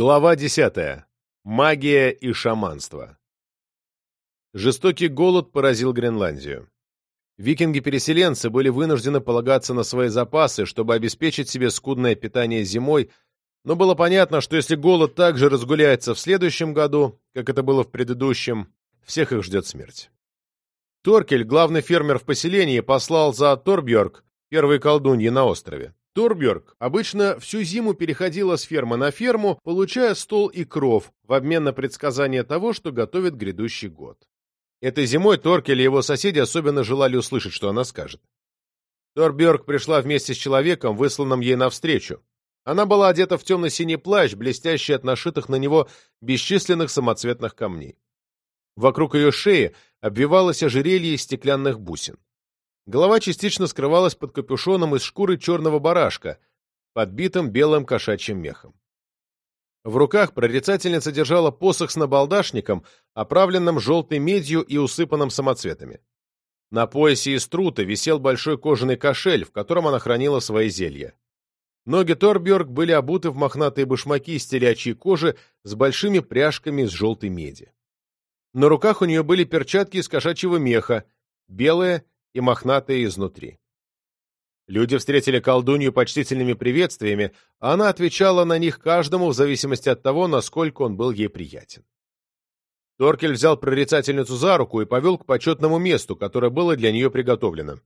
Глава 10. Магия и шаманство. Жестокий голод поразил Гренландию. Викинги-переселенцы были вынуждены полагаться на свои запасы, чтобы обеспечить себе скудное питание зимой, но было понятно, что если голод также разгуляется в следующем году, как это было в предыдущем, всех их ждет смерть. Торкель, главный фермер в поселении, послал за Торбьорг, первой колдуньи на острове. Турберг обычно всю зиму переходила с фермы на ферму, получая стол и кров в обмен на предсказание того, что готовит грядущий год. Этой зимой Торкель и его соседи особенно желали услышать, что она скажет. Торберг пришла вместе с человеком, высланным ей навстречу. Она была одета в темно-синий плащ, блестящий от нашитых на него бесчисленных самоцветных камней. Вокруг ее шеи обвивалось ожерелье из стеклянных бусин. Голова частично скрывалась под капюшоном из шкуры черного барашка, подбитым белым кошачьим мехом. В руках прорицательница держала посох с набалдашником, оправленным желтой медью и усыпанным самоцветами. На поясе из трута висел большой кожаный кошель, в котором она хранила свои зелья. Ноги Торбьорг были обуты в мохнатые башмаки из телячьей кожи с большими пряжками из желтой меди. На руках у нее были перчатки из кошачьего меха, белые и мохнатые изнутри. Люди встретили колдунью почтительными приветствиями, а она отвечала на них каждому в зависимости от того, насколько он был ей приятен. Торкель взял прорицательницу за руку и повел к почетному месту, которое было для нее приготовлено.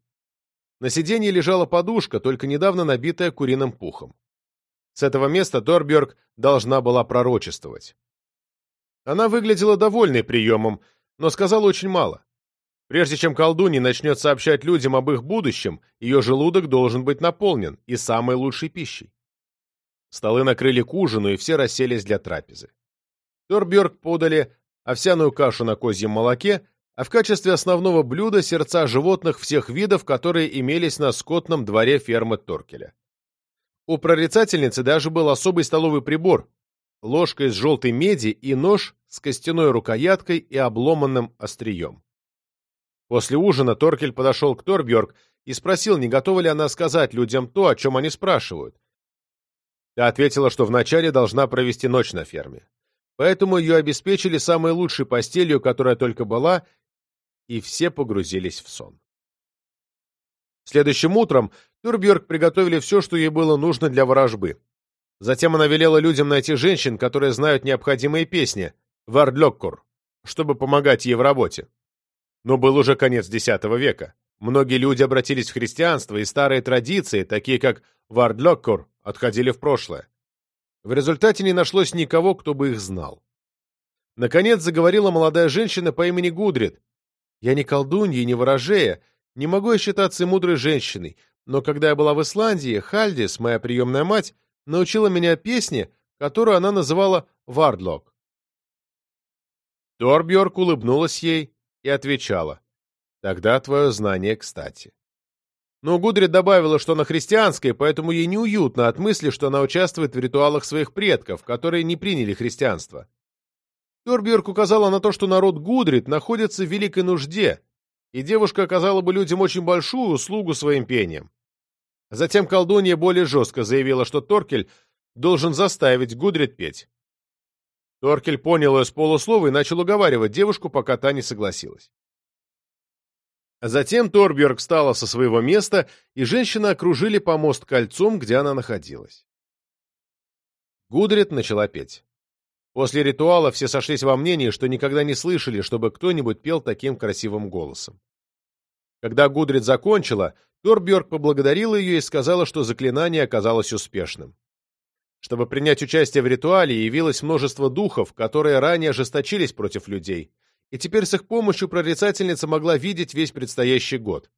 На сиденье лежала подушка, только недавно набитая куриным пухом. С этого места Торберг должна была пророчествовать. Она выглядела довольной приемом, но сказала очень мало. Прежде чем колдунья начнет сообщать людям об их будущем, ее желудок должен быть наполнен и самой лучшей пищей. Столы накрыли к ужину, и все расселись для трапезы. Торберг подали овсяную кашу на козьем молоке, а в качестве основного блюда сердца животных всех видов, которые имелись на скотном дворе фермы Торкеля. У прорицательницы даже был особый столовый прибор, ложка из желтой меди и нож с костяной рукояткой и обломанным острием. После ужина Торкель подошел к Торбьорг и спросил, не готова ли она сказать людям то, о чем они спрашивают. Та ответила, что вначале должна провести ночь на ферме. Поэтому ее обеспечили самой лучшей постелью, которая только была, и все погрузились в сон. Следующим утром Турбьерк приготовили все, что ей было нужно для ворожбы. Затем она велела людям найти женщин, которые знают необходимые песни, вардлёккур, чтобы помогать ей в работе. Но был уже конец X века. Многие люди обратились в христианство, и старые традиции, такие как Вардлоккур, отходили в прошлое. В результате не нашлось никого, кто бы их знал. Наконец заговорила молодая женщина по имени Гудрид. «Я не колдунья и не ворожея, не могу я считаться мудрой женщиной, но когда я была в Исландии, Хальдис, моя приемная мать, научила меня песне, которую она называла «Вардлок». Торбьорк улыбнулась ей и отвечала. Тогда твое знание кстати. Но Гудрид добавила, что она христианская, поэтому ей неуютно от мысли, что она участвует в ритуалах своих предков, которые не приняли христианство. Торбьерк указала на то, что народ Гудрид находится в великой нужде, и девушка оказала бы людям очень большую услугу своим пением. Затем колдунья более жестко заявила, что Торкель должен заставить Гудрид петь. Торкель понял ее с полуслова и начал уговаривать девушку, пока та не согласилась. Затем Торберг встала со своего места, и женщины окружили помост кольцом, где она находилась. Гудрит начала петь. После ритуала все сошлись во мнении, что никогда не слышали, чтобы кто-нибудь пел таким красивым голосом. Когда Гудрит закончила, Торбьорг поблагодарила ее и сказала, что заклинание оказалось успешным. Чтобы принять участие в ритуале, явилось множество духов, которые ранее ожесточились против людей, и теперь с их помощью прорицательница могла видеть весь предстоящий год.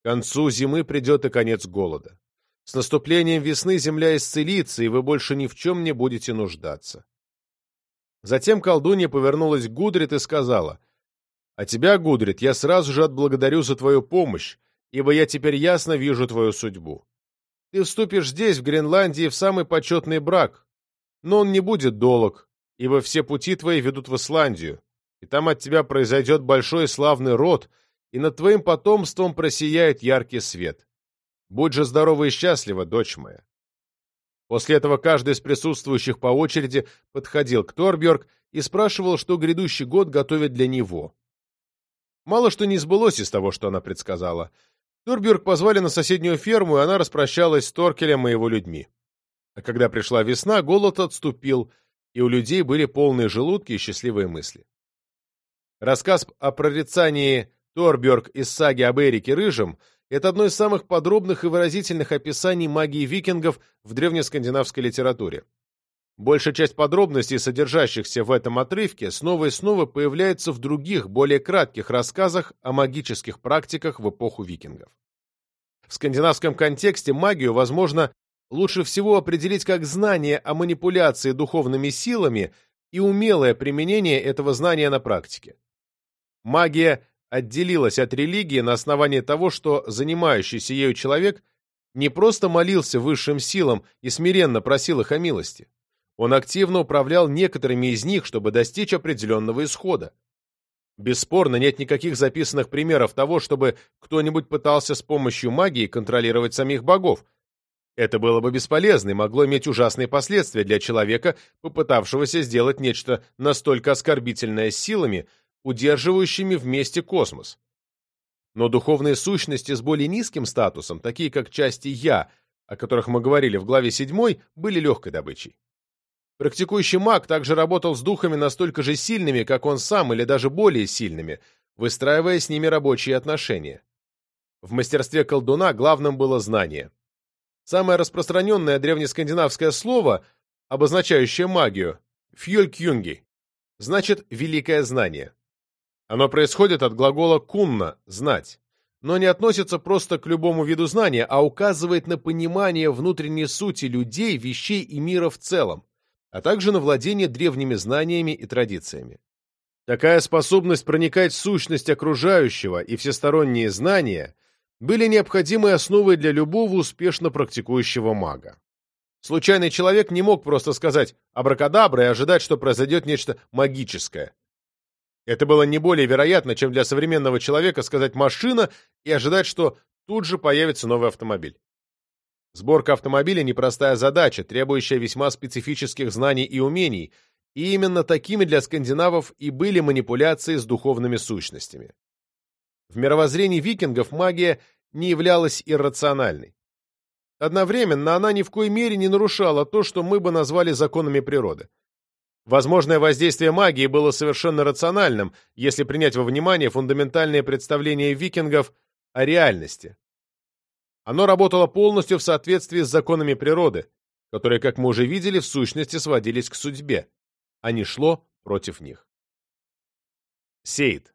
К концу зимы придет и конец голода. С наступлением весны земля исцелится, и вы больше ни в чем не будете нуждаться. Затем колдунья повернулась к Гудрит и сказала, «А тебя, Гудрит, я сразу же отблагодарю за твою помощь, ибо я теперь ясно вижу твою судьбу. Ты вступишь здесь, в Гренландии, в самый почетный брак, но он не будет долг, ибо все пути твои ведут в Исландию, и там от тебя произойдет большой и славный род, и над твоим потомством просияет яркий свет. Будь же здорова и счастлива, дочь моя. После этого каждый из присутствующих по очереди подходил к Торбjörg и спрашивал, что грядущий год готовит для него. Мало что не сбылось из того, что она предсказала. Торбjörg позвали на соседнюю ферму, и она распрощалась с Торкелем и его людьми. А когда пришла весна, голод отступил, и у людей были полные желудки и счастливые мысли. Рассказ о прорицании Торбjörg из саги об Эрике Рыжем — это одно из самых подробных и выразительных описаний магии викингов в древнескандинавской литературе. Большая часть подробностей, содержащихся в этом отрывке, снова и снова появляется в других, более кратких рассказах о магических практиках в эпоху викингов. В скандинавском контексте магию, возможно, лучше всего определить как знание о манипуляции духовными силами и умелое применение этого знания на практике. Магия отделилась от религии на основании того, что занимающийся ею человек не просто молился высшим силам и смиренно просил их о милости. Он активно управлял некоторыми из них, чтобы достичь определенного исхода. Бесспорно, нет никаких записанных примеров того, чтобы кто-нибудь пытался с помощью магии контролировать самих богов. Это было бы бесполезно и могло иметь ужасные последствия для человека, попытавшегося сделать нечто настолько оскорбительное силами, удерживающими вместе космос. Но духовные сущности с более низким статусом, такие как части «я», о которых мы говорили в главе 7, были легкой добычей. Практикующий маг также работал с духами настолько же сильными, как он сам, или даже более сильными, выстраивая с ними рабочие отношения. В мастерстве колдуна главным было знание. Самое распространенное древнескандинавское слово, обозначающее магию, «фьюлькюнги», значит «великое знание». Оно происходит от глагола «кунна» — «знать», но не относится просто к любому виду знания, а указывает на понимание внутренней сути людей, вещей и мира в целом, а также на владение древними знаниями и традициями. Такая способность проникать в сущность окружающего и всесторонние знания были необходимой основой для любого успешно практикующего мага. Случайный человек не мог просто сказать «абракадабра» и ожидать, что произойдет нечто магическое. Это было не более вероятно, чем для современного человека сказать «машина» и ожидать, что тут же появится новый автомобиль. Сборка автомобиля – непростая задача, требующая весьма специфических знаний и умений, и именно такими для скандинавов и были манипуляции с духовными сущностями. В мировоззрении викингов магия не являлась иррациональной. Одновременно она ни в коей мере не нарушала то, что мы бы назвали законами природы. Возможное воздействие магии было совершенно рациональным, если принять во внимание фундаментальные представления викингов о реальности. Оно работало полностью в соответствии с законами природы, которые, как мы уже видели, в сущности сводились к судьбе, а не шло против них. Сейд.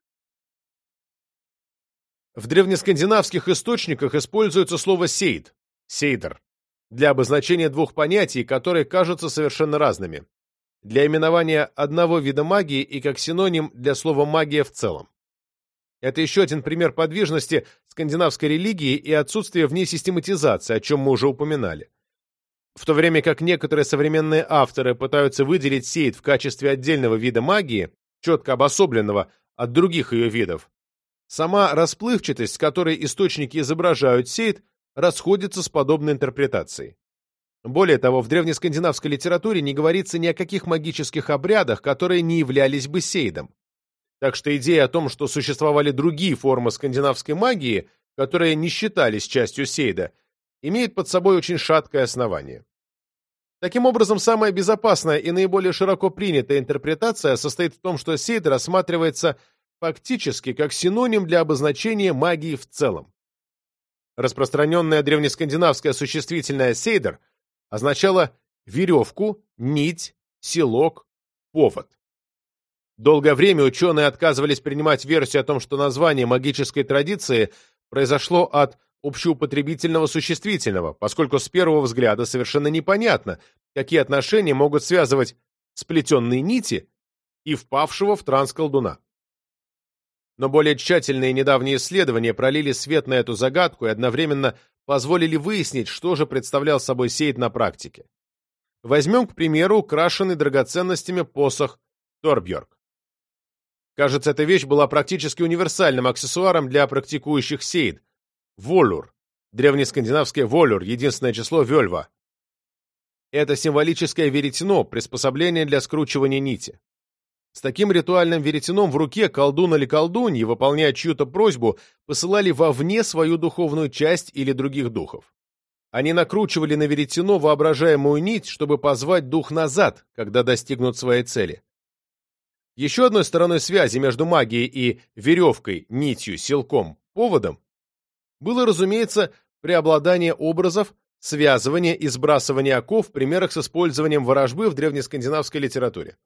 В древнескандинавских источниках используется слово «сейд» — «сейдер» для обозначения двух понятий, которые кажутся совершенно разными для именования одного вида магии и как синоним для слова «магия» в целом. Это еще один пример подвижности скандинавской религии и отсутствия в ней систематизации, о чем мы уже упоминали. В то время как некоторые современные авторы пытаются выделить сейд в качестве отдельного вида магии, четко обособленного от других ее видов, сама расплывчатость, с которой источники изображают сейд, расходится с подобной интерпретацией. Более того, в древнескандинавской литературе не говорится ни о каких магических обрядах, которые не являлись бы сейдом. Так что идея о том, что существовали другие формы скандинавской магии, которые не считались частью сейда, имеет под собой очень шаткое основание. Таким образом, самая безопасная и наиболее широко принятая интерпретация состоит в том, что сейд рассматривается фактически как синоним для обозначения магии в целом. Распространенное древнескандинавское существительное «сейдер» означало веревку, нить, селок, повод. Долгое время ученые отказывались принимать версию о том, что название магической традиции произошло от общеупотребительного существительного, поскольку с первого взгляда совершенно непонятно, какие отношения могут связывать сплетенные нити и впавшего в транс колдуна. Но более тщательные недавние исследования пролили свет на эту загадку и одновременно позволили выяснить, что же представлял собой сейт на практике. Возьмем, к примеру, украшенный драгоценностями посох Торбьорг. Кажется, эта вещь была практически универсальным аксессуаром для практикующих сейд. Волюр. Древнескандинавское волюр, единственное число вельва. это символическое веретено, приспособление для скручивания нити. С таким ритуальным веретеном в руке колдун или колдуньи, выполняя чью-то просьбу, посылали вовне свою духовную часть или других духов. Они накручивали на веретено воображаемую нить, чтобы позвать дух назад, когда достигнут своей цели. Еще одной стороной связи между магией и веревкой, нитью, силком, поводом было, разумеется, преобладание образов, связывание и сбрасывание оков в примерах с использованием ворожбы в древнескандинавской литературе.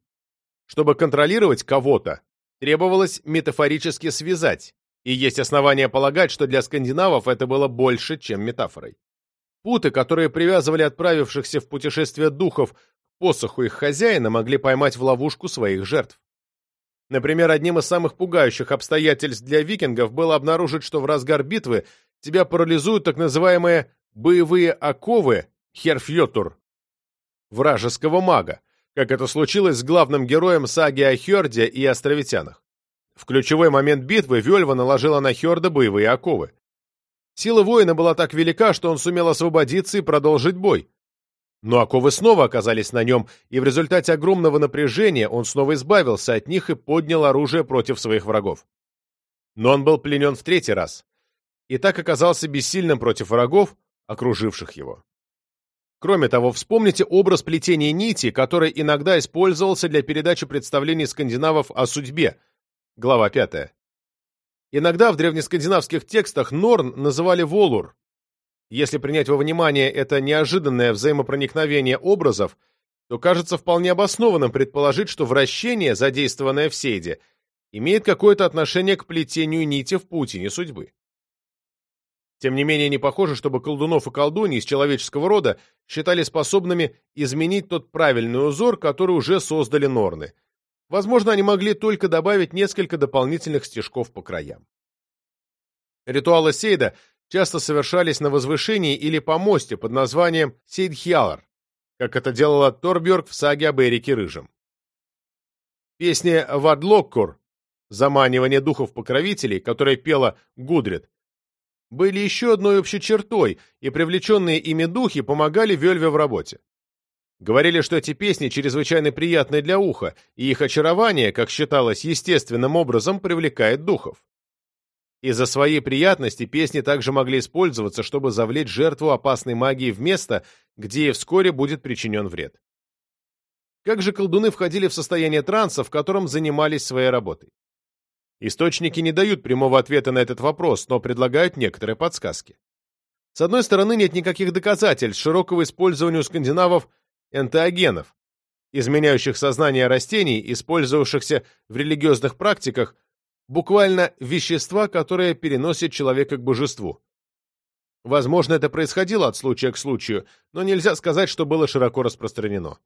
Чтобы контролировать кого-то, требовалось метафорически связать, и есть основания полагать, что для скандинавов это было больше, чем метафорой. Путы, которые привязывали отправившихся в путешествие духов к посоху их хозяина, могли поймать в ловушку своих жертв. Например, одним из самых пугающих обстоятельств для викингов было обнаружить, что в разгар битвы тебя парализуют так называемые боевые оковы Херфьотур, вражеского мага, как это случилось с главным героем саги о Хёрде и островитянах. В ключевой момент битвы Вельва наложила на Хёрда боевые оковы. Сила воина была так велика, что он сумел освободиться и продолжить бой. Но оковы снова оказались на нем, и в результате огромного напряжения он снова избавился от них и поднял оружие против своих врагов. Но он был пленен в третий раз, и так оказался бессильным против врагов, окруживших его. Кроме того, вспомните образ плетения нити, который иногда использовался для передачи представлений скандинавов о судьбе, глава 5. Иногда в древнескандинавских текстах Норн называли Волур, если принять во внимание это неожиданное взаимопроникновение образов, то кажется вполне обоснованным предположить, что вращение, задействованное в сейде, имеет какое-то отношение к плетению нити в паутине судьбы. Тем не менее, не похоже, чтобы колдунов и колдуньи из человеческого рода считали способными изменить тот правильный узор, который уже создали норны. Возможно, они могли только добавить несколько дополнительных стежков по краям. Ритуалы Сейда часто совершались на возвышении или помосте под названием Сейдхьялар, как это делала Торбjörg в саге об Эрике Рыжем. Песня «Вадлоккур» «Заманивание духов-покровителей», которая пела Гудрид, были еще одной общей чертой, и привлеченные ими духи помогали Вельве в работе. Говорили, что эти песни чрезвычайно приятны для уха, и их очарование, как считалось, естественным образом привлекает духов. Из-за своей приятности песни также могли использоваться, чтобы завлечь жертву опасной магии в место, где ей вскоре будет причинен вред. Как же колдуны входили в состояние транса, в котором занимались своей работой? Источники не дают прямого ответа на этот вопрос, но предлагают некоторые подсказки. С одной стороны, нет никаких доказательств широкого использования у скандинавов энтеогенов, изменяющих сознание растений, использовавшихся в религиозных практиках, буквально вещества, которые переносят человека к божеству. Возможно, это происходило от случая к случаю, но нельзя сказать, что было широко распространено.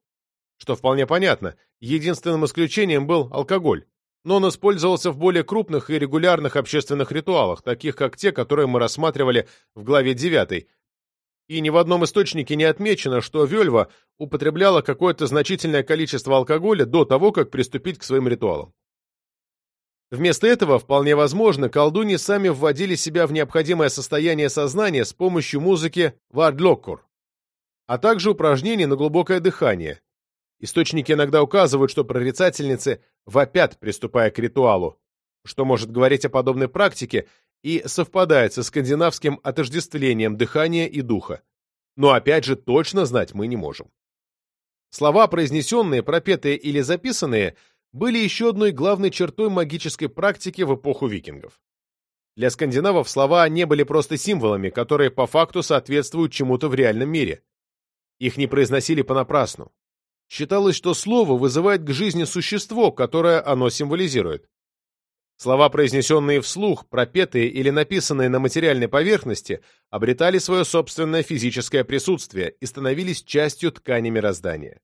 Что вполне понятно, единственным исключением был алкоголь, но он использовался в более крупных и регулярных общественных ритуалах, таких как те, которые мы рассматривали в главе 9, и ни в одном источнике не отмечено, что Вельва употребляла какое-то значительное количество алкоголя до того, как приступить к своим ритуалам. Вместо этого, вполне возможно, колдуньи сами вводили себя в необходимое состояние сознания с помощью музыки вардлоккур, а также упражнений на глубокое дыхание. Источники иногда указывают, что прорицательницы вопят, приступая к ритуалу, что может говорить о подобной практике и совпадает со скандинавским отождествлением дыхания и духа. Но опять же точно знать мы не можем. Слова, произнесенные, пропетые или записанные – были еще одной главной чертой магической практики в эпоху викингов. Для скандинавов слова не были просто символами, которые по факту соответствуют чему-то в реальном мире. Их не произносили понапрасну. Считалось, что слово вызывает к жизни существо, которое оно символизирует. Слова, произнесенные вслух, пропетые или написанные на материальной поверхности, обретали свое собственное физическое присутствие и становились частью ткани мироздания.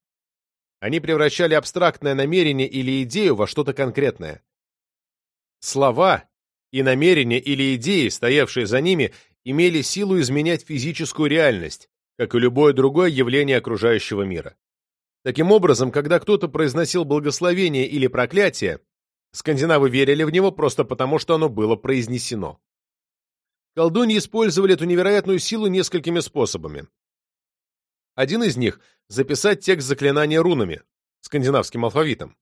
Они превращали абстрактное намерение или идею во что-то конкретное. Слова и намерения или идеи, стоявшие за ними, имели силу изменять физическую реальность, как и любое другое явление окружающего мира. Таким образом, когда кто-то произносил благословение или проклятие, скандинавы верили в него просто потому, что оно было произнесено. Колдуньи использовали эту невероятную силу несколькими способами. Один из них — записать текст заклинания рунами, скандинавским алфавитом.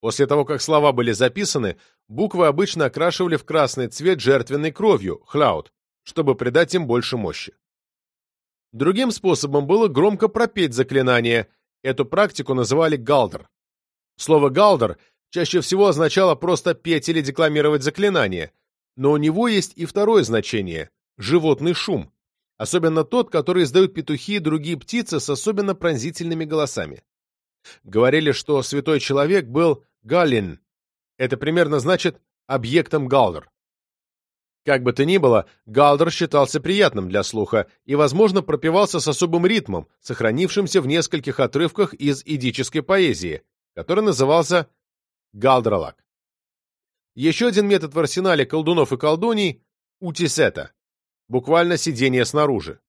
После того, как слова были записаны, буквы обычно окрашивали в красный цвет жертвенной кровью, хляут, чтобы придать им больше мощи. Другим способом было громко пропеть заклинание. Эту практику называли галдер. Слово «галдер» чаще всего означало просто петь или декламировать заклинание, но у него есть и второе значение – животный шум, особенно тот, который издают петухи и другие птицы с особенно пронзительными голосами. Говорили, что святой человек был галин. Это примерно значит объектом галдер. Как бы то ни было, галдер считался приятным для слуха и, возможно, пропевался с особым ритмом, сохранившимся в нескольких отрывках из идической поэзии, который назывался галдралак. Еще один метод в арсенале колдунов и колдуний – утисета, буквально сидение снаружи.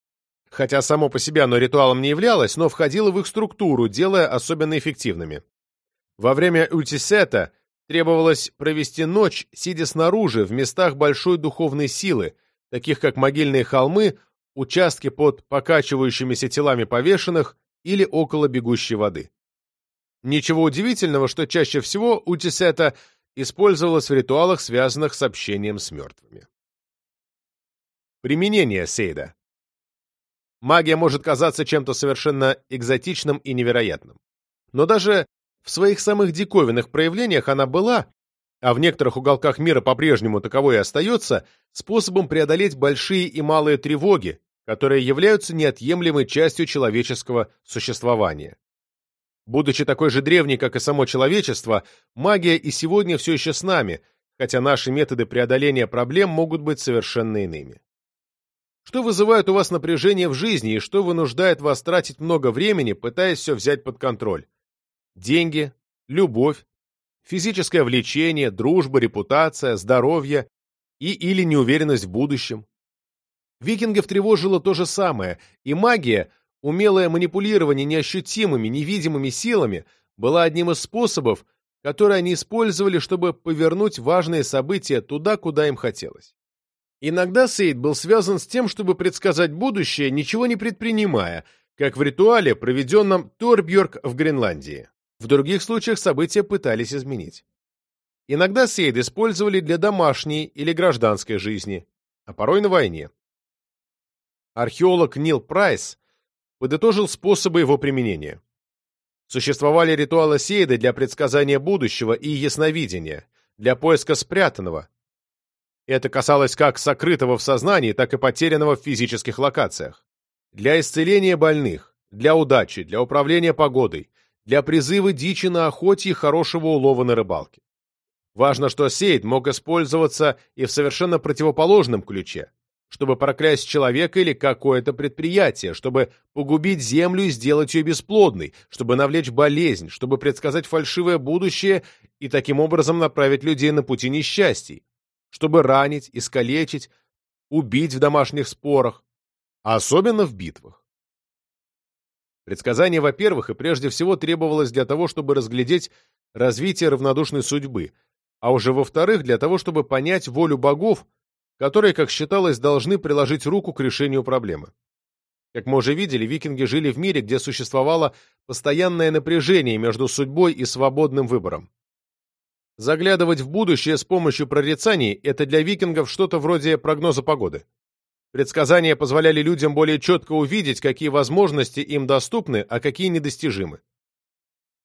Хотя само по себе оно ритуалом не являлось, но входило в их структуру, делая особенно эффективными. Во время утисета требовалось провести ночь, сидя снаружи, в местах большой духовной силы, таких как могильные холмы, участки под покачивающимися телами повешенных или около бегущей воды. Ничего удивительного, что чаще всего утисета использовалась в ритуалах, связанных с общением с мертвыми. Применение сейда. Магия может казаться чем-то совершенно экзотичным и невероятным. Но даже в своих самых диковинных проявлениях она была, а в некоторых уголках мира по-прежнему таковой и остается, способом преодолеть большие и малые тревоги, которые являются неотъемлемой частью человеческого существования. Будучи такой же древней, как и само человечество, магия и сегодня все еще с нами, хотя наши методы преодоления проблем могут быть совершенно иными. Что вызывает у вас напряжение в жизни и что вынуждает вас тратить много времени, пытаясь все взять под контроль? Деньги, любовь, физическое влечение, дружба, репутация, здоровье и или неуверенность в будущем. Викингов тревожило то же самое, и магия умелое манипулирование неощутимыми, невидимыми силами было одним из способов, которые они использовали, чтобы повернуть важные события туда, куда им хотелось. Иногда Сейд был связан с тем, чтобы предсказать будущее, ничего не предпринимая, как в ритуале, проведенном Торбьорк в Гренландии. В других случаях события пытались изменить. Иногда Сейд использовали для домашней или гражданской жизни, а порой на войне. Археолог Нил Прайс подытожил способы его применения. Существовали ритуалы Сейда для предсказания будущего и ясновидения, для поиска спрятанного. Это касалось как сокрытого в сознании, так и потерянного в физических локациях. Для исцеления больных, для удачи, для управления погодой, для призыва дичи на охоте и хорошего улова на рыбалке. Важно, что Сейд мог использоваться и в совершенно противоположном ключе, чтобы проклясть человека или какое-то предприятие, чтобы погубить землю и сделать ее бесплодной, чтобы навлечь болезнь, чтобы предсказать фальшивое будущее и таким образом направить людей на пути несчастий, чтобы ранить, искалечить, убить в домашних спорах, а особенно в битвах. Предсказание, во-первых, и прежде всего требовалось для того, чтобы разглядеть развитие равнодушной судьбы, а уже во-вторых, для того, чтобы понять волю богов которые, как считалось, должны приложить руку к решению проблемы. Как мы уже видели, викинги жили в мире, где существовало постоянное напряжение между судьбой и свободным выбором. Заглядывать в будущее с помощью прорицаний – это для викингов что-то вроде прогноза погоды. Предсказания позволяли людям более четко увидеть, какие возможности им доступны, а какие недостижимы.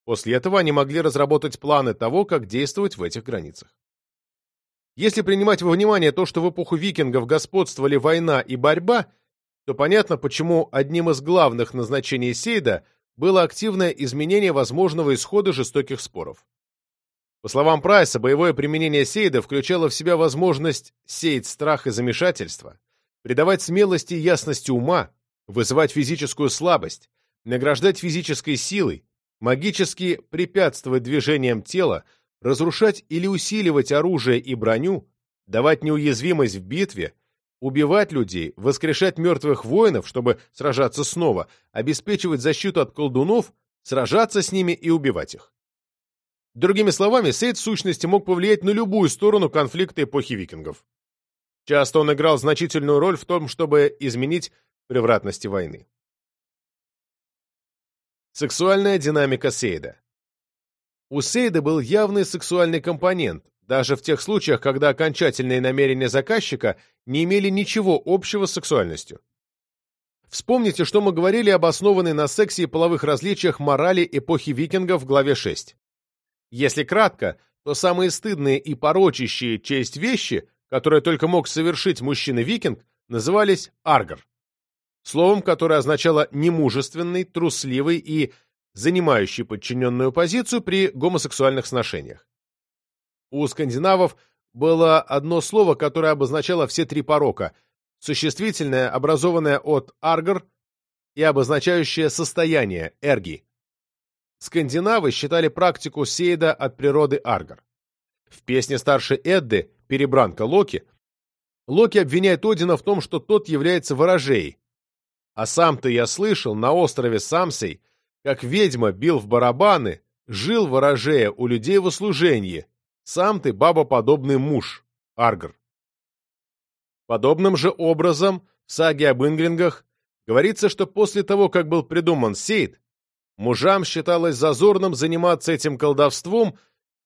После этого они могли разработать планы того, как действовать в этих границах. Если принимать во внимание то, что в эпоху викингов господствовали война и борьба, то понятно, почему одним из главных назначений Сейда было активное изменение возможного исхода жестоких споров. По словам Прайса, боевое применение Сейда включало в себя возможность сеять страх и замешательство, придавать смелости и ясности ума, вызывать физическую слабость, награждать физической силой, магически препятствовать движениям тела, разрушать или усиливать оружие и броню, давать неуязвимость в битве, убивать людей, воскрешать мертвых воинов, чтобы сражаться снова, обеспечивать защиту от колдунов, сражаться с ними и убивать их. Другими словами, Сейд в сущности мог повлиять на любую сторону конфликта эпохи викингов. Часто он играл значительную роль в том, чтобы изменить превратности войны. Сексуальная динамика Сейда. У Сейда был явный сексуальный компонент, даже в тех случаях, когда окончательные намерения заказчика не имели ничего общего с сексуальностью. Вспомните, что мы говорили об основанной на сексе и половых различиях морали эпохи викингов в главе 6. Если кратко, то самые стыдные и порочащие честь вещи, которые только мог совершить мужчина-викинг, назывались аргар. Словом, которое означало немужественный, трусливый и занимающий подчиненную позицию при гомосексуальных сношениях. У скандинавов было одно слово, которое обозначало все три порока – существительное, образованное от «аргар» и обозначающее состояние – «эрги». Скандинавы считали практику Сейда от природы аргар. В песне старшей Эдды «Перебранка Локи» Локи обвиняет Одина в том, что тот является ворожеей. А сам-то я слышал на острове Самсей, как ведьма бил в барабаны, жил ворожея у людей в услужении, сам ты бабоподобный муж, Аргр. Подобным же образом в саге об Ингрингах говорится, что после того, как был придуман Сейд, мужам считалось зазорным заниматься этим колдовством,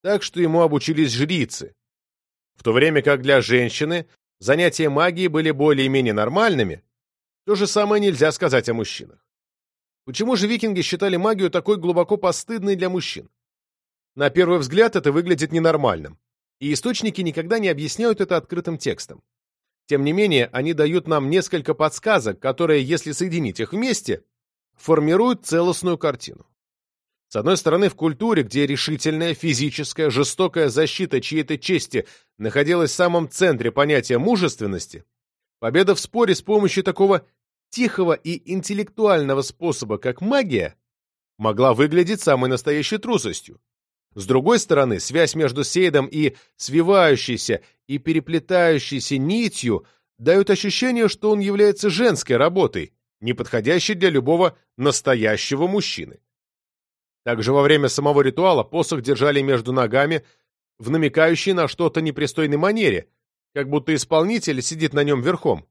так что ему обучились жрицы. В то время как для женщины занятия магией были более-менее нормальными, то же самое нельзя сказать о мужчинах. Почему же викинги считали магию такой глубоко постыдной для мужчин? На первый взгляд это выглядит ненормальным, и источники никогда не объясняют это открытым текстом. Тем не менее, они дают нам несколько подсказок, которые, если соединить их вместе, формируют целостную картину. С одной стороны, в культуре, где решительная, физическая, жестокая защита чьей-то чести находилась в самом центре понятия мужественности, победа в споре с помощью такого тихого и интеллектуального способа, как магия, могла выглядеть самой настоящей трусостью. С другой стороны, связь между Сейдом и свивающейся и переплетающейся нитью дают ощущение, что он является женской работой, не подходящей для любого настоящего мужчины. Также во время самого ритуала посох держали между ногами в намекающей на что-то непристойной манере, как будто исполнитель сидит на нем верхом.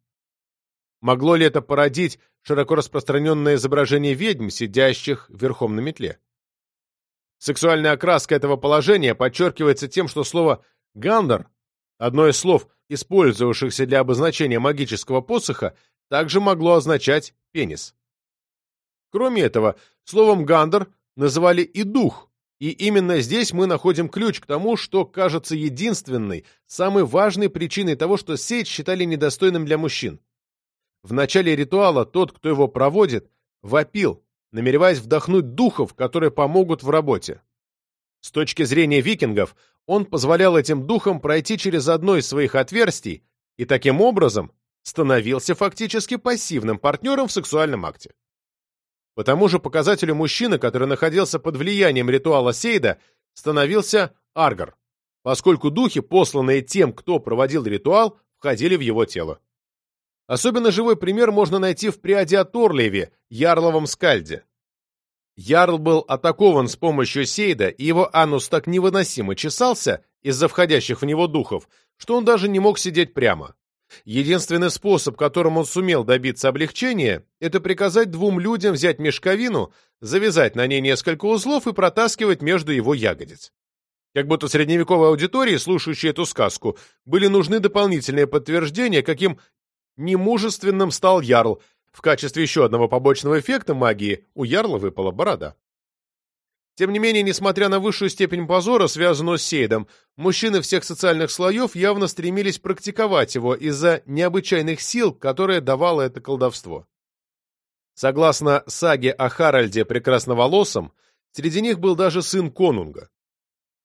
Могло ли это породить широко распространенное изображение ведьм, сидящих верхом на метле? Сексуальная окраска этого положения подчеркивается тем, что слово «гандер», одно из слов, использовавшихся для обозначения магического посоха, также могло означать «пенис». Кроме этого, словом «гандер» называли и дух, и именно здесь мы находим ключ к тому, что кажется единственной, самой важной причиной того, что сеть считали недостойным для мужчин. В начале ритуала тот, кто его проводит, вопил, намереваясь вдохнуть духов, которые помогут в работе. С точки зрения викингов, он позволял этим духам пройти через одно из своих отверстий и таким образом становился фактически пассивным партнером в сексуальном акте. По тому же показателю мужчины, который находился под влиянием ритуала Сейда, становился Аргар, поскольку духи, посланные тем, кто проводил ритуал, входили в его тело. Особенно живой пример можно найти в приаде о Торлиеве, Ярловом скальде. Ярл был атакован с помощью Сейда, и его анус так невыносимо чесался из-за входящих в него духов, что он даже не мог сидеть прямо. Единственный способ, которым он сумел добиться облегчения, это приказать двум людям взять мешковину, завязать на ней несколько узлов и протаскивать между его ягодиц. Как будто средневековой аудитории, слушающей эту сказку, были нужны дополнительные подтверждения, каким немужественным стал Ярл. В качестве еще одного побочного эффекта магии у Ярла выпала борода. Тем не менее, несмотря на высшую степень позора, связанную с Сейдом, мужчины всех социальных слоев явно стремились практиковать его из-за необычайных сил, которые давало это колдовство. Согласно саге о Харальде Прекрасноволосом, среди них был даже сын конунга.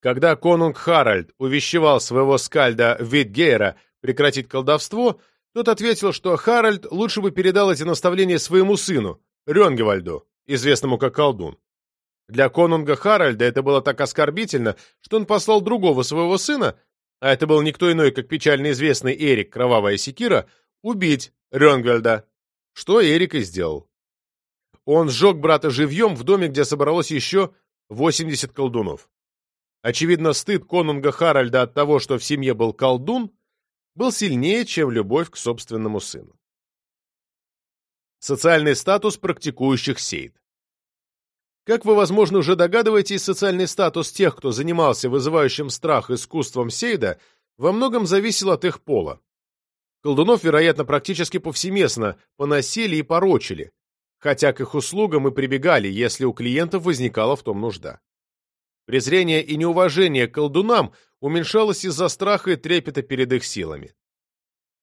Когда конунг Харальд увещевал своего скальда Витгейра прекратить колдовство, тот ответил, что Харальд лучше бы передал эти наставления своему сыну, Рёнгевальду, известному как колдун. Для конунга Харальда это было так оскорбительно, что он послал другого своего сына, а это был никто иной, как печально известный Эрик Кровавая Секира, убить Рёнгвальда, что Эрик и сделал. Он сжег брата живьем в доме, где собралось еще 80 колдунов. Очевидно, стыд конунга Харальда от того, что в семье был колдун, был сильнее, чем любовь к собственному сыну. Социальный статус практикующих сейд. Как вы, возможно, уже догадываетесь, социальный статус тех, кто занимался вызывающим страх искусством Сейда, во многом зависел от их пола. Колдунов, вероятно, практически повсеместно поносили и порочили, хотя к их услугам и прибегали, если у клиентов возникала в том нужда. Презрение и неуважение к колдунам уменьшалось из-за страха и трепета перед их силами.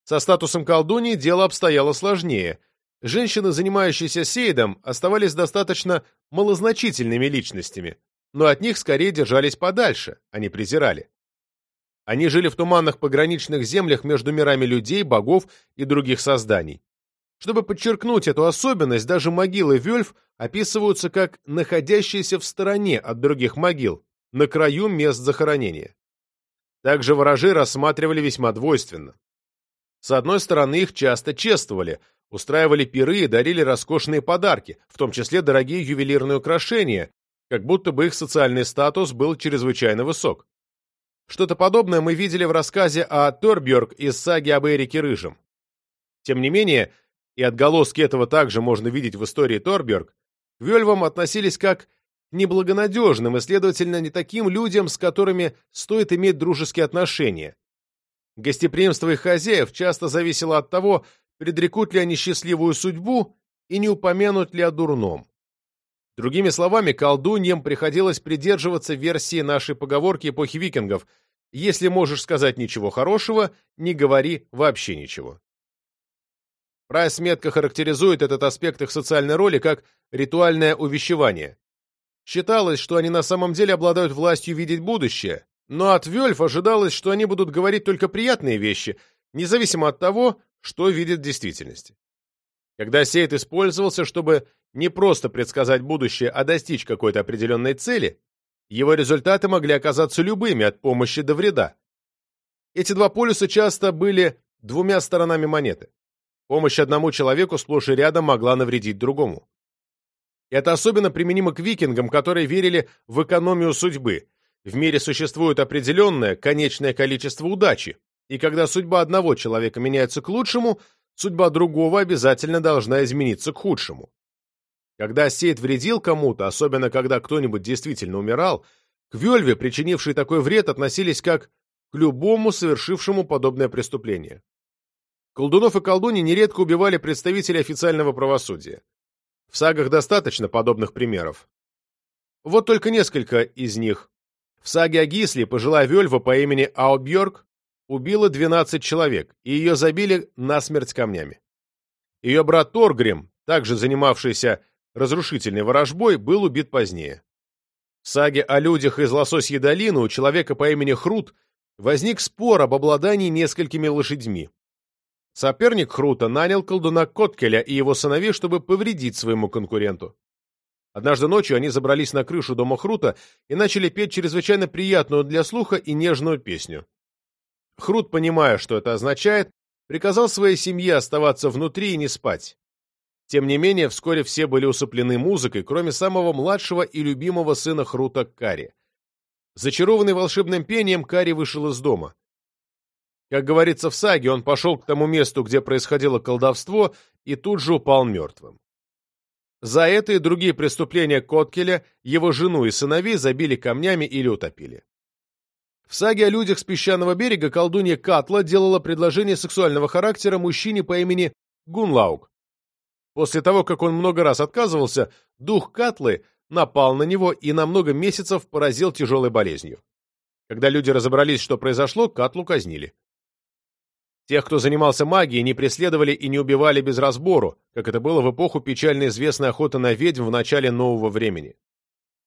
Со статусом колдуньи дело обстояло сложнее. Женщины, занимающиеся сейдом, оставались достаточно малозначительными личностями, но от них скорее держались подальше, а не презирали. Они жили в туманных пограничных землях между мирами людей, богов и других созданий. Чтобы подчеркнуть эту особенность, даже могилы Вельф описываются как находящиеся в стороне от других могил, на краю мест захоронения. Также ворожи рассматривали весьма двойственно. С одной стороны, их часто чествовали, устраивали пиры и дарили роскошные подарки, в том числе дорогие ювелирные украшения, как будто бы их социальный статус был чрезвычайно высок. Что-то подобное мы видели в рассказе о Торбьорг из саги об Эрике Рыжем. Тем не менее, и отголоски этого также можно видеть в истории Торбьорг, к Вельвам относились как к неблагонадежным и, следовательно, не таким людям, с которыми стоит иметь дружеские отношения. Гостеприимство их хозяев часто зависело от того, предрекут ли они счастливую судьбу и не упомянут ли о дурном. Другими словами, колдуньям приходилось придерживаться версии нашей поговорки эпохи викингов «Если можешь сказать ничего хорошего, не говори вообще ничего». Прайс метко характеризует этот аспект их социальной роли как ритуальное увещевание. Считалось, что они на самом деле обладают властью видеть будущее, но от Вельф ожидалось, что они будут говорить только приятные вещи, независимо от того, что видят в действительности. Когда Сейт использовался, чтобы не просто предсказать будущее, а достичь какой-то определенной цели, его результаты могли оказаться любыми, от помощи до вреда. Эти два полюса часто были двумя сторонами монеты. Помощь одному человеку сплошь и рядом могла навредить другому. Это особенно применимо к викингам, которые верили в экономию судьбы. В мире существует определенное, конечное количество удачи, и когда судьба одного человека меняется к лучшему, судьба другого обязательно должна измениться к худшему. Когда Сейд вредил кому-то, особенно когда кто-нибудь действительно умирал, к Вельве, причинившей такой вред, относились как к любому совершившему подобное преступление. Колдунов и колдуни нередко убивали представителей официального правосудия. В сагах достаточно подобных примеров. Вот только несколько из них. В саге о Гисле пожилая Вельва по имени Аубьорг убила 12 человек, и ее забили насмерть камнями. Ее брат Торгрим, также занимавшийся разрушительной ворожбой, был убит позднее. В саге о людях из Лососьей долины у человека по имени Хрут возник спор об обладании несколькими лошадьми. Соперник Хрута нанял колдуна Коткеля и его сыновей, чтобы повредить своему конкуренту. Однажды ночью они забрались на крышу дома Хрута и начали петь чрезвычайно приятную для слуха и нежную песню. Хрут, понимая, что это означает, приказал своей семье оставаться внутри и не спать. Тем не менее, вскоре все были усыплены музыкой, кроме самого младшего и любимого сына Хрута Кари. Зачарованный волшебным пением, Кари вышел из дома. Как говорится в саге, он пошел к тому месту, где происходило колдовство, и тут же упал мертвым. За это и другие преступления Коткеля, его жену и сыновей забили камнями или утопили. В саге о людях с песчаного берега колдунья Катла делала предложение сексуального характера мужчине по имени Гунлаук. После того, как он много раз отказывался, дух Катлы напал на него и на много месяцев поразил тяжелой болезнью. Когда люди разобрались, что произошло, Катлу казнили. Тех, кто занимался магией, не преследовали и не убивали без разбору, как это было в эпоху печально известной охоты на ведьм в начале нового времени.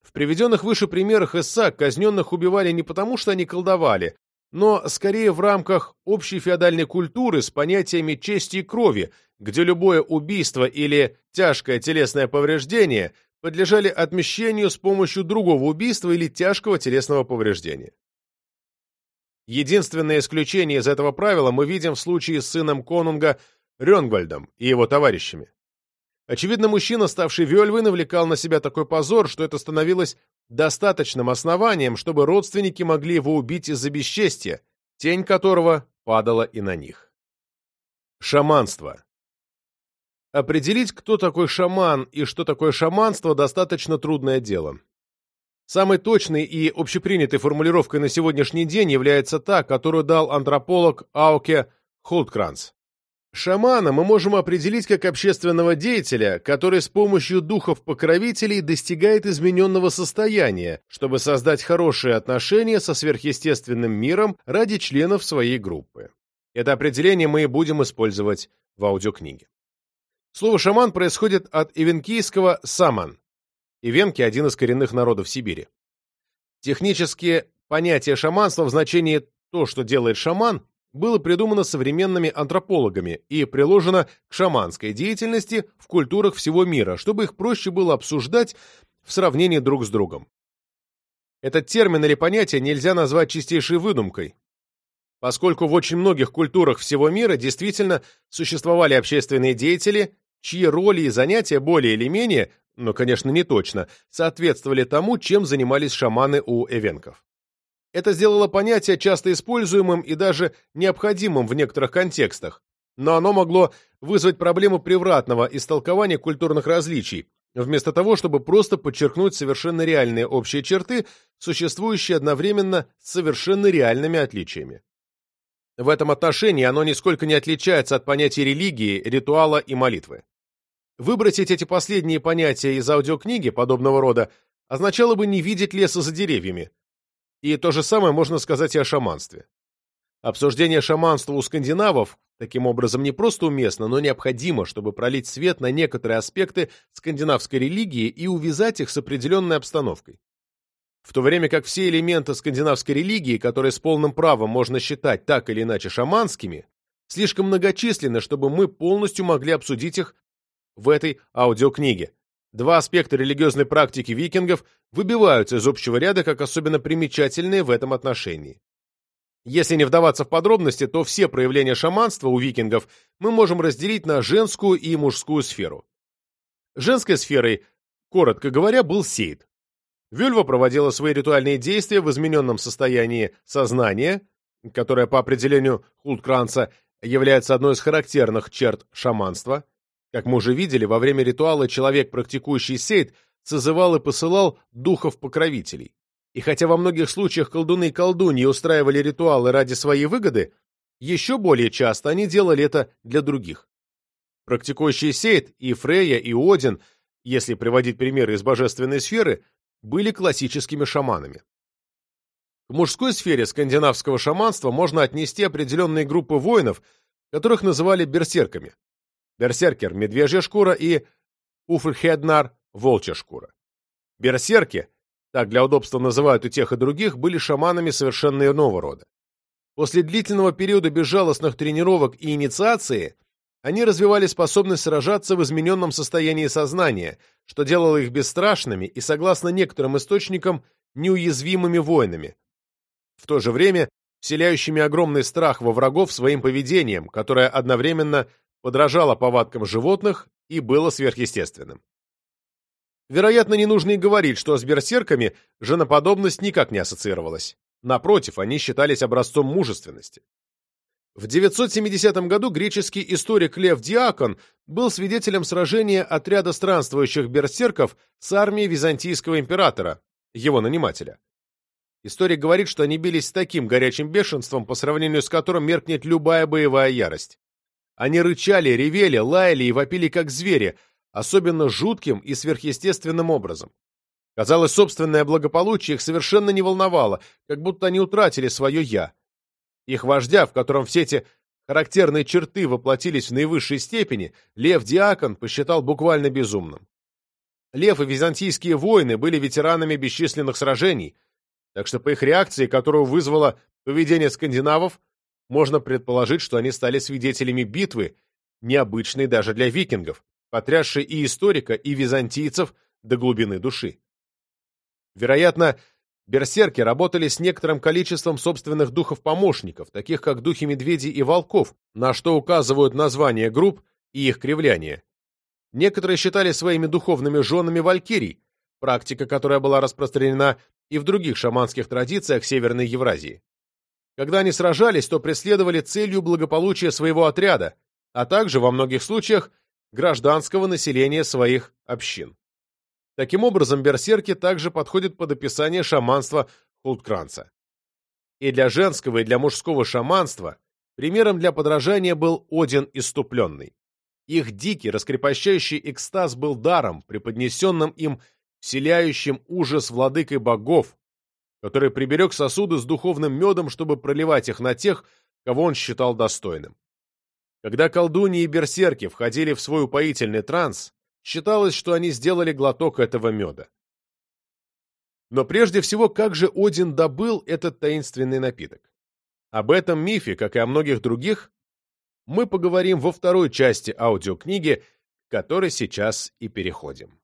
В приведенных выше примерах Исаак казненных убивали не потому, что они колдовали, но скорее в рамках общей феодальной культуры с понятиями чести и крови, где любое убийство или тяжкое телесное повреждение подлежали отмещению с помощью другого убийства или тяжкого телесного повреждения. Единственное исключение из этого правила мы видим в случае с сыном конунга Рёнгвальдом и его товарищами. Очевидно, мужчина, ставший Вельвой, навлекал на себя такой позор, что это становилось достаточным основанием, чтобы родственники могли его убить из-за бесчестия, тень которого падала и на них. Шаманство. Определить, кто такой шаман и что такое шаманство, достаточно трудное дело. Самой точной и общепринятой формулировкой на сегодняшний день является та, которую дал антрополог Ауке Холткранц. Шамана мы можем определить как общественного деятеля, который с помощью духов-покровителей достигает измененного состояния, чтобы создать хорошие отношения со сверхъестественным миром ради членов своей группы. Это определение мы и будем использовать в аудиокниге. Слово «шаман» происходит от ивенкийского «саман». Ивенки – один из коренных народов Сибири. Технически понятие шаманства в значении «то, что делает шаман» было придумано современными антропологами и приложено к шаманской деятельности в культурах всего мира, чтобы их проще было обсуждать в сравнении друг с другом. Этот термин или понятие нельзя назвать чистейшей выдумкой, поскольку в очень многих культурах всего мира действительно существовали общественные деятели, чьи роли и занятия более или менее, но, конечно, не точно, соответствовали тому, чем занимались шаманы у эвенков. Это сделало понятие часто используемым и даже необходимым в некоторых контекстах, но оно могло вызвать проблему превратного истолкования культурных различий, вместо того, чтобы просто подчеркнуть совершенно реальные общие черты, существующие одновременно с совершенно реальными отличиями. В этом отношении оно нисколько не отличается от понятий религии, ритуала и молитвы. Выбросить эти последние понятия из аудиокниги подобного рода означало бы не видеть леса за деревьями, и то же самое можно сказать и о шаманстве. Обсуждение шаманства у скандинавов таким образом не просто уместно, но необходимо, чтобы пролить свет на некоторые аспекты скандинавской религии и увязать их с определенной обстановкой. В то время как все элементы скандинавской религии, которые с полным правом можно считать так или иначе шаманскими, слишком многочисленны, чтобы мы полностью могли обсудить их в этой аудиокниге. Два аспекта религиозной практики викингов выбиваются из общего ряда как особенно примечательные в этом отношении. Если не вдаваться в подробности, то все проявления шаманства у викингов мы можем разделить на женскую и мужскую сферу. Женской сферой, коротко говоря, был сейд. Вюльва проводила свои ритуальные действия в измененном состоянии сознания, которое по определению Хулткранца является одной из характерных черт шаманства, как мы уже видели, во время ритуала человек, практикующий сейд, созывал и посылал духов-покровителей. И хотя во многих случаях колдуны и колдуньи устраивали ритуалы ради своей выгоды, еще более часто они делали это для других. Практикующие сейд и Фрея, и Один, если приводить примеры из божественной сферы, были классическими шаманами. К мужской сфере скандинавского шаманства можно отнести определенные группы воинов, которых называли берсерками. Берсеркер – медвежья шкура и Уфрхеднар – волчья шкура. Берсерки, так для удобства называют и тех, и других, были шаманами совершенно иного рода. После длительного периода безжалостных тренировок и инициации они развивали способность сражаться в измененном состоянии сознания, что делало их бесстрашными и, согласно некоторым источникам, неуязвимыми воинами. В то же время вселяющими огромный страх во врагов своим поведением, которое одновременно подражало повадкам животных и было сверхъестественным. Вероятно, не нужно и говорить, что с берсерками женоподобность никак не ассоциировалась. Напротив, они считались образцом мужественности. В 970 году греческий историк Лев Диакон был свидетелем сражения отряда странствующих берсерков с армией византийского императора, его нанимателя. Историк говорит, что они бились с таким горячим бешенством, по сравнению с которым меркнет любая боевая ярость. Они рычали, ревели, лаяли и вопили как звери, особенно жутким и сверхъестественным образом. Казалось, собственное благополучие их совершенно не волновало, как будто они утратили свое «я». Их вождя, в котором все эти характерные черты воплотились в наивысшей степени, Лев Диакон посчитал буквально безумным. Лев и византийские воины были ветеранами бесчисленных сражений, так что по их реакции, которую вызвало поведение скандинавов, можно предположить, что они стали свидетелями битвы, необычной даже для викингов, потрясшей и историка, и византийцев до глубины души. Вероятно, берсерки работали с некоторым количеством собственных духов-помощников, таких как духи медведей и волков, на что указывают названия групп и их кривляние. Некоторые считали своими духовными женами валькирий, практика, которая была распространена и в других шаманских традициях Северной Евразии. Когда они сражались, то преследовали целью благополучия своего отряда, а также, во многих случаях, гражданского населения своих общин. Таким образом, берсерки также подходят под описание шаманства Хулткранца. И для женского, и для мужского шаманства примером для подражания был Один Иступленный. Их дикий, раскрепощающий экстаз был даром, преподнесенным им вселяющим ужас владыкой богов, который приберег сосуды с духовным медом, чтобы проливать их на тех, кого он считал достойным. Когда колдуньи и берсерки входили в свой упоительный транс, считалось, что они сделали глоток этого меда. Но прежде всего, как же Один добыл этот таинственный напиток? Об этом мифе, как и о многих других, мы поговорим во второй части аудиокниги, к которой сейчас и переходим.